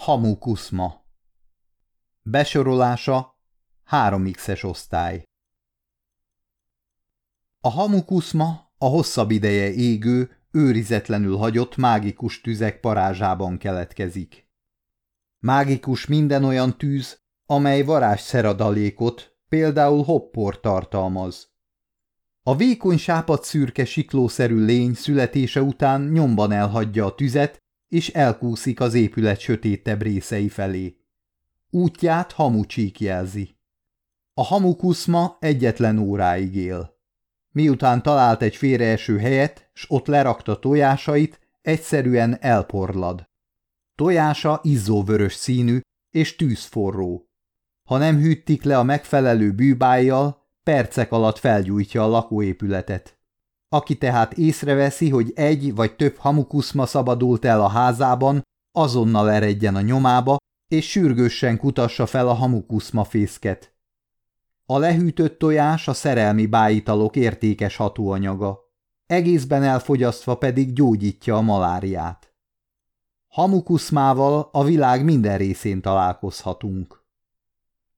Hamukuszma Besorolása 3x-es osztály A hamukuszma a hosszabb ideje égő, őrizetlenül hagyott mágikus tüzek parázsában keletkezik. Mágikus minden olyan tűz, amely varázs szeradalékot, például hoppor tartalmaz. A vékony sápad szürke siklószerű lény születése után nyomban elhagyja a tüzet, és elkúszik az épület sötétebb részei felé. Útját hamucsík jelzi. A hamukuszma egyetlen óráig él. Miután talált egy félreeső helyet, s ott lerakta tojásait, egyszerűen elporlad. Tojása izzóvörös színű és tűzforró. Ha nem hűtik le a megfelelő bűbájjal, percek alatt felgyújtja a lakóépületet. Aki tehát észreveszi, hogy egy vagy több hamukuszma szabadult el a házában, azonnal eredjen a nyomába, és sürgősen kutassa fel a hamukuszma fészket. A lehűtött tojás a szerelmi bájitalok értékes hatóanyaga, egészben elfogyasztva pedig gyógyítja a maláriát. Hamukuszmával a világ minden részén találkozhatunk.